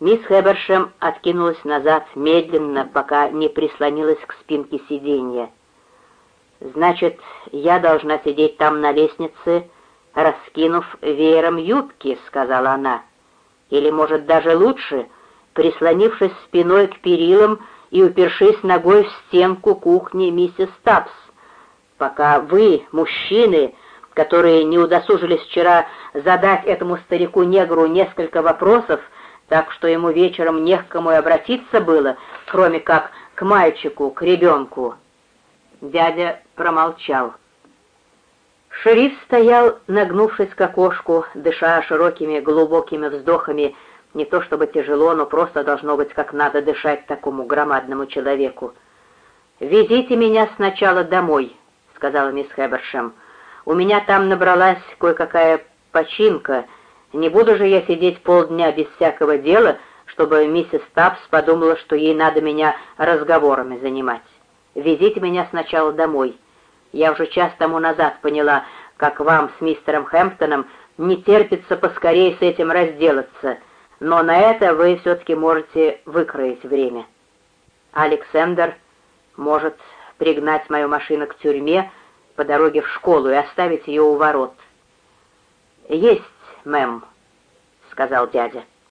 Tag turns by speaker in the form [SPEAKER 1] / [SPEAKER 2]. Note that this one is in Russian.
[SPEAKER 1] Мисс Хэбершем откинулась назад медленно, пока не прислонилась к спинке сиденья. «Значит, я должна сидеть там на лестнице, раскинув веером юбки», — сказала она. «Или, может, даже лучше, прислонившись спиной к перилам и упершись ногой в стенку кухни миссис Тапс, пока вы, мужчины, которые не удосужились вчера задать этому старику-негру несколько вопросов, так что ему вечером не к кому и обратиться было, кроме как к мальчику, к ребенку. Дядя промолчал. Шериф стоял, нагнувшись к окошку, дыша широкими глубокими вздохами, не то чтобы тяжело, но просто должно быть, как надо дышать такому громадному человеку. «Везите меня сначала домой», — сказала мисс Хэбершем. «У меня там набралась кое-какая починка. Не буду же я сидеть полдня без всякого дела, чтобы миссис Тапс подумала, что ей надо меня разговорами занимать. Везите меня сначала домой. Я уже час тому назад поняла, как вам с мистером Хэмптоном не терпится поскорее с этим разделаться» но на это вы все-таки можете выкроить время. Александр может пригнать мою машину к тюрьме по дороге в школу и оставить ее у ворот. «Есть, мэм», — сказал дядя.